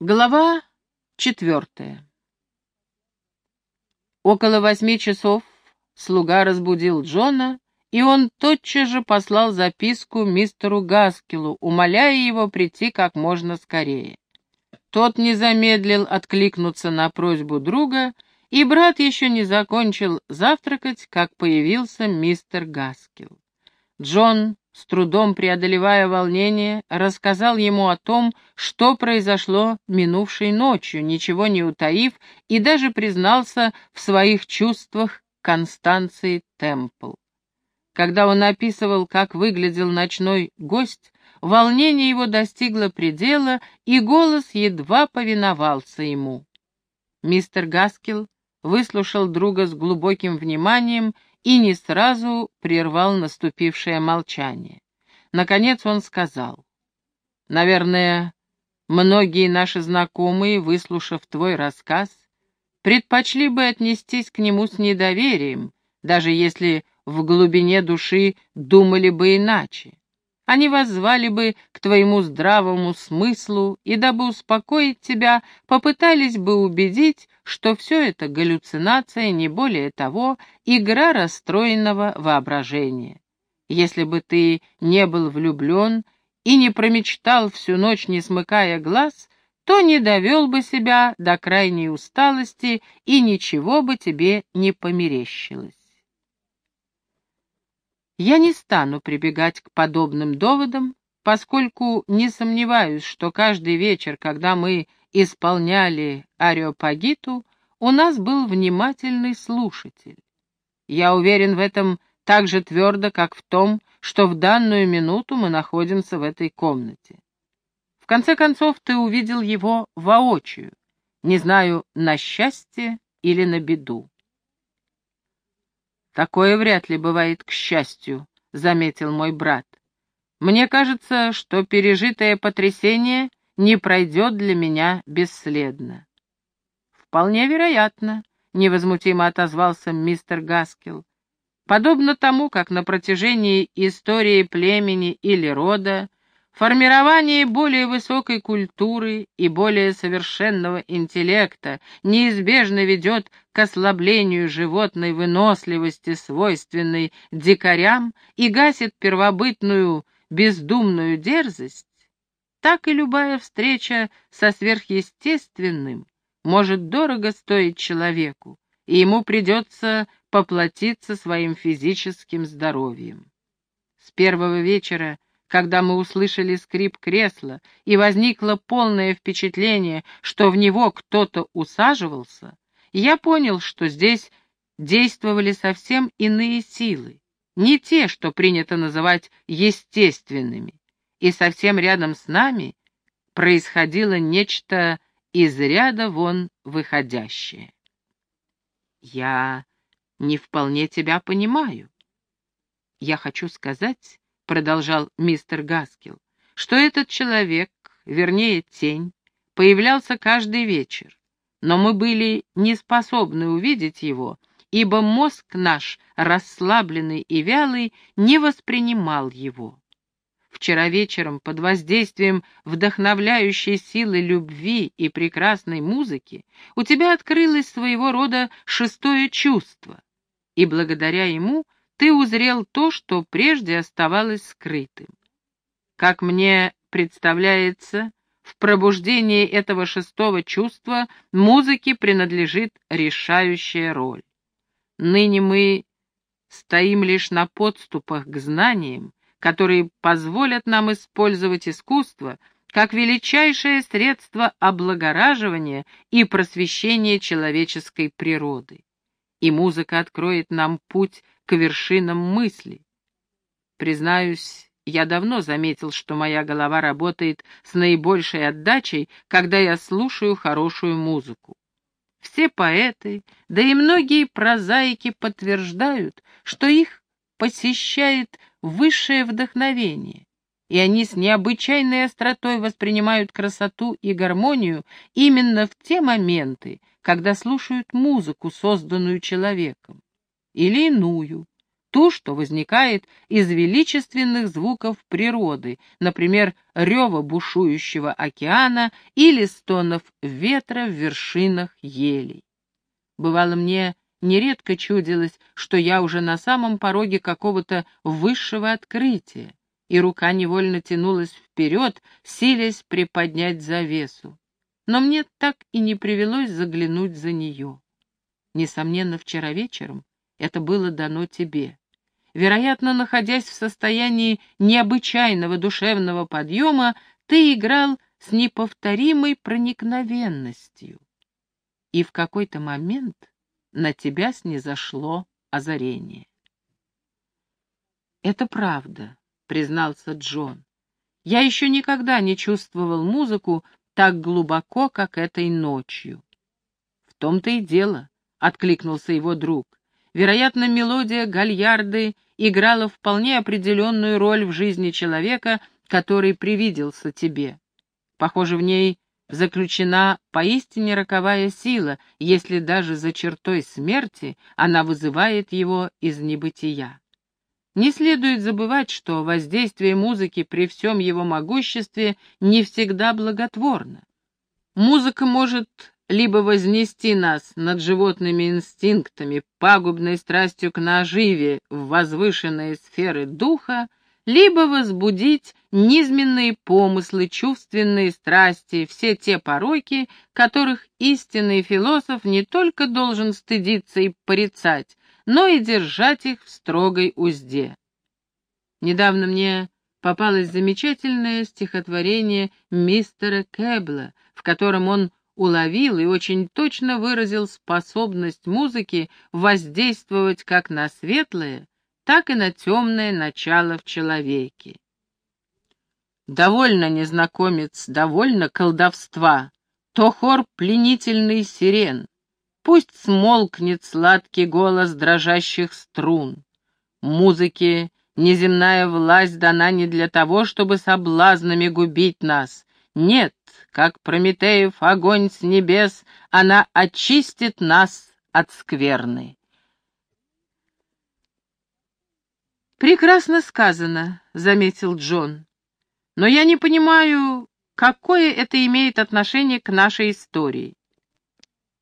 Глава четвертая. Около восьми часов слуга разбудил Джона, и он тотчас же послал записку мистеру Гаскилу, умоляя его прийти как можно скорее. Тот не замедлил откликнуться на просьбу друга, и брат еще не закончил завтракать, как появился мистер Гаскил. Джон с трудом преодолевая волнение, рассказал ему о том, что произошло минувшей ночью, ничего не утаив, и даже признался в своих чувствах Констанции Темпл. Когда он описывал, как выглядел ночной гость, волнение его достигло предела, и голос едва повиновался ему. Мистер Гаскил выслушал друга с глубоким вниманием и не сразу прервал наступившее молчание. Наконец он сказал, «Наверное, многие наши знакомые, выслушав твой рассказ, предпочли бы отнестись к нему с недоверием, даже если в глубине души думали бы иначе. Они воззвали бы к твоему здравому смыслу и, дабы успокоить тебя, попытались бы убедить, что все это галлюцинация, не более того, игра расстроенного воображения. Если бы ты не был влюблен и не промечтал всю ночь, не смыкая глаз, то не довел бы себя до крайней усталости и ничего бы тебе не померещилось. Я не стану прибегать к подобным доводам, поскольку не сомневаюсь, что каждый вечер, когда мы исполняли ареопагиту, у нас был внимательный слушатель. Я уверен в этом так же твердо, как в том, что в данную минуту мы находимся в этой комнате. В конце концов, ты увидел его воочию, не знаю, на счастье или на беду. «Такое вряд ли бывает к счастью», — заметил мой брат. «Мне кажется, что пережитое потрясение не пройдет для меня бесследно». «Вполне вероятно», — невозмутимо отозвался мистер Гаскел. «Подобно тому, как на протяжении истории племени или рода Формирование более высокой культуры и более совершенного интеллекта неизбежно ведет к ослаблению животной выносливости, свойственной дикарям, и гасит первобытную бездумную дерзость, так и любая встреча со сверхъестественным может дорого стоить человеку, и ему придется поплатиться своим физическим здоровьем. С первого вечера когда мы услышали скрип кресла, и возникло полное впечатление, что в него кто-то усаживался, я понял, что здесь действовали совсем иные силы, не те, что принято называть естественными, и совсем рядом с нами происходило нечто из ряда вон выходящее. Я не вполне тебя понимаю. Я хочу сказать, — продолжал мистер Гаскил, — что этот человек, вернее, тень, появлялся каждый вечер, но мы были не способны увидеть его, ибо мозг наш, расслабленный и вялый, не воспринимал его. Вчера вечером под воздействием вдохновляющей силы любви и прекрасной музыки у тебя открылось своего рода шестое чувство, и благодаря ему ты узрел то, что прежде оставалось скрытым. Как мне представляется, в пробуждении этого шестого чувства музыке принадлежит решающая роль. Ныне мы стоим лишь на подступах к знаниям, которые позволят нам использовать искусство как величайшее средство облагораживания и просвещения человеческой природы. И музыка откроет нам путь к вершинам мысли. Признаюсь, я давно заметил, что моя голова работает с наибольшей отдачей, когда я слушаю хорошую музыку. Все поэты, да и многие прозаики подтверждают, что их посещает высшее вдохновение, и они с необычайной остротой воспринимают красоту и гармонию именно в те моменты, когда слушают музыку, созданную человеком или иную, ту, что возникает из величественных звуков природы, например, рева бушующего океана или стонов ветра в вершинах елей. Бывало мне нередко чудилось, что я уже на самом пороге какого-то высшего открытия, и рука невольно тянулась вперед, силясь приподнять завесу. Но мне так и не привелось заглянуть за нее. Несомненно, вчера вечером это было дано тебе. Вероятно, находясь в состоянии необычайного душевного подъема, ты играл с неповторимой проникновенностью. И в какой-то момент на тебя снизошло озарение. «Это правда», — признался Джон. «Я еще никогда не чувствовал музыку так глубоко, как этой ночью». «В том-то и дело», — откликнулся его друг. «Вероятно, мелодия гальярды играла вполне определенную роль в жизни человека, который привиделся тебе. Похоже, в ней заключена поистине роковая сила, если даже за чертой смерти она вызывает его из небытия. Не следует забывать, что воздействие музыки при всем его могуществе не всегда благотворно. Музыка может либо вознести нас над животными инстинктами, пагубной страстью к наживе в возвышенные сферы духа, либо возбудить низменные помыслы, чувственные страсти, все те пороки, которых истинный философ не только должен стыдиться и порицать, но и держать их в строгой узде. Недавно мне попалось замечательное стихотворение мистера Кэбла, в котором он уловил и очень точно выразил способность музыки воздействовать как на светлое, так и на темное начало в человеке. Довольно, незнакомец, довольно колдовства, то хор пленительный сирен, пусть смолкнет сладкий голос дрожащих струн. Музыке неземная власть дана не для того, чтобы соблазнами губить нас. Нет, как Прометеев огонь с небес, она очистит нас от скверны. «Прекрасно сказано», — заметил Джон. «Но я не понимаю, какое это имеет отношение к нашей истории».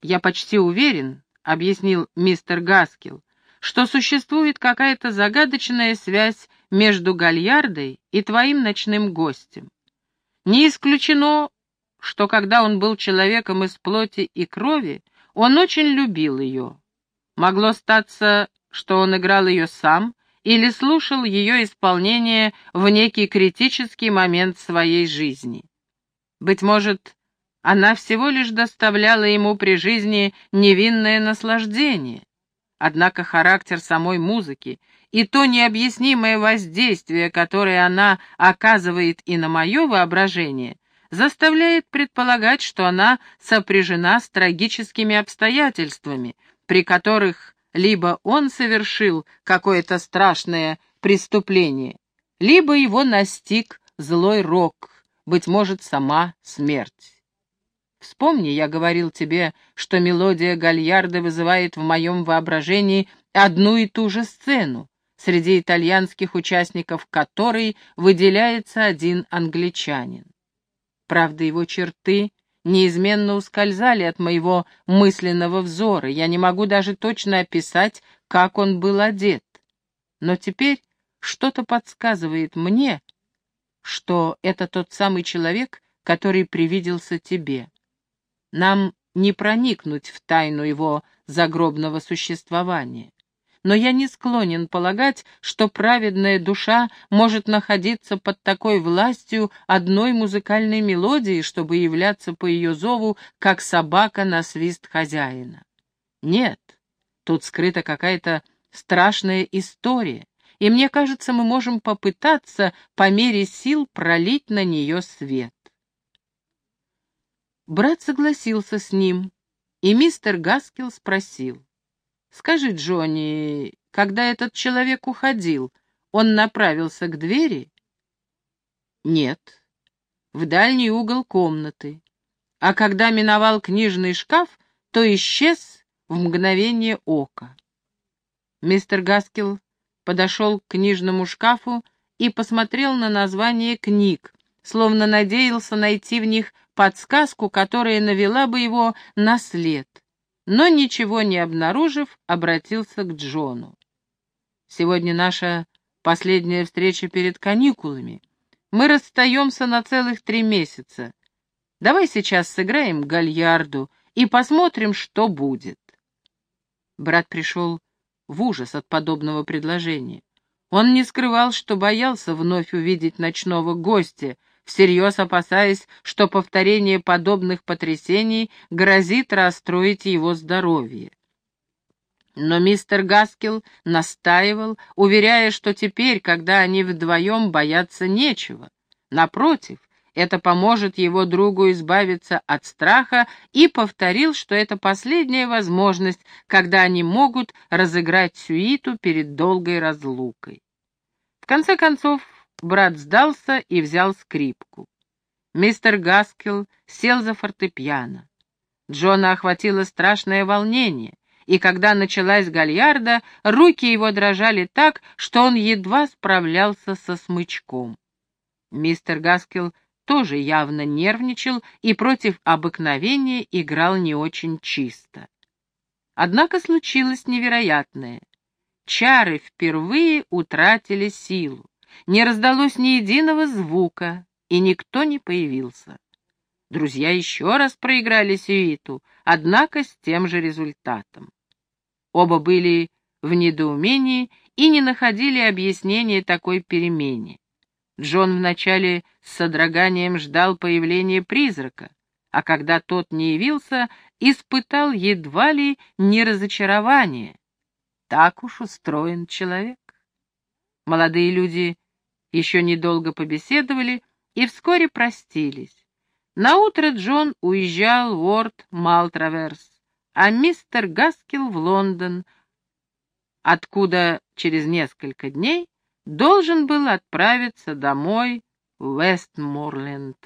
«Я почти уверен», — объяснил мистер Гаскил, «что существует какая-то загадочная связь между Гальярдой и твоим ночным гостем. Не исключено, что когда он был человеком из плоти и крови, он очень любил ее. Могло статься, что он играл ее сам или слушал ее исполнение в некий критический момент своей жизни. Быть может, она всего лишь доставляла ему при жизни невинное наслаждение. Однако характер самой музыки и то необъяснимое воздействие, которое она оказывает и на мое воображение, заставляет предполагать, что она сопряжена с трагическими обстоятельствами, при которых либо он совершил какое-то страшное преступление, либо его настиг злой рок, быть может, сама смерть. Вспомни, я говорил тебе, что мелодия Гальярда вызывает в моем воображении одну и ту же сцену, среди итальянских участников которой выделяется один англичанин. Правда, его черты неизменно ускользали от моего мысленного взора, я не могу даже точно описать, как он был одет. Но теперь что-то подсказывает мне, что это тот самый человек, который привиделся тебе. Нам не проникнуть в тайну его загробного существования но я не склонен полагать, что праведная душа может находиться под такой властью одной музыкальной мелодии, чтобы являться по ее зову, как собака на свист хозяина. Нет, тут скрыта какая-то страшная история, и мне кажется, мы можем попытаться по мере сил пролить на нее свет. Брат согласился с ним, и мистер Гаскел спросил. Скажи, Джонни, когда этот человек уходил, он направился к двери? Нет, в дальний угол комнаты. А когда миновал книжный шкаф, то исчез в мгновение ока. Мистер Гаскел подошел к книжному шкафу и посмотрел на название книг, словно надеялся найти в них подсказку, которая навела бы его на след. Но ничего не обнаружив, обратился к Джону. «Сегодня наша последняя встреча перед каникулами. Мы расстаемся на целых три месяца. Давай сейчас сыграем гальярду и посмотрим, что будет». Брат пришел в ужас от подобного предложения. Он не скрывал, что боялся вновь увидеть ночного гостя, всерьез опасаясь, что повторение подобных потрясений грозит расстроить его здоровье. Но мистер Гаскел настаивал, уверяя, что теперь, когда они вдвоем, бояться нечего. Напротив, это поможет его другу избавиться от страха, и повторил, что это последняя возможность, когда они могут разыграть сюиту перед долгой разлукой. В конце концов, брат сдался и взял скрипку. Мистер Гаскел сел за фортепиано. Джона охватило страшное волнение, и когда началась гальярда, руки его дрожали так, что он едва справлялся со смычком. Мистер Гаскел тоже явно нервничал и против обыкновения играл не очень чисто. Однако случилось невероятное. Чары впервые утратили силу. Не раздалось ни единого звука, и никто не появился. Друзья еще раз проиграли сюиту, однако с тем же результатом. Оба были в недоумении и не находили объяснения такой перемене. Джон вначале с содроганием ждал появления призрака, а когда тот не явился, испытал едва ли не разочарование. Так уж устроен человек. Молодые люди еще недолго побеседовали и вскоре простились. Наутро Джон уезжал в Уорд Малтраверс, а мистер Гаскил в Лондон, откуда через несколько дней должен был отправиться домой в Вестморленд.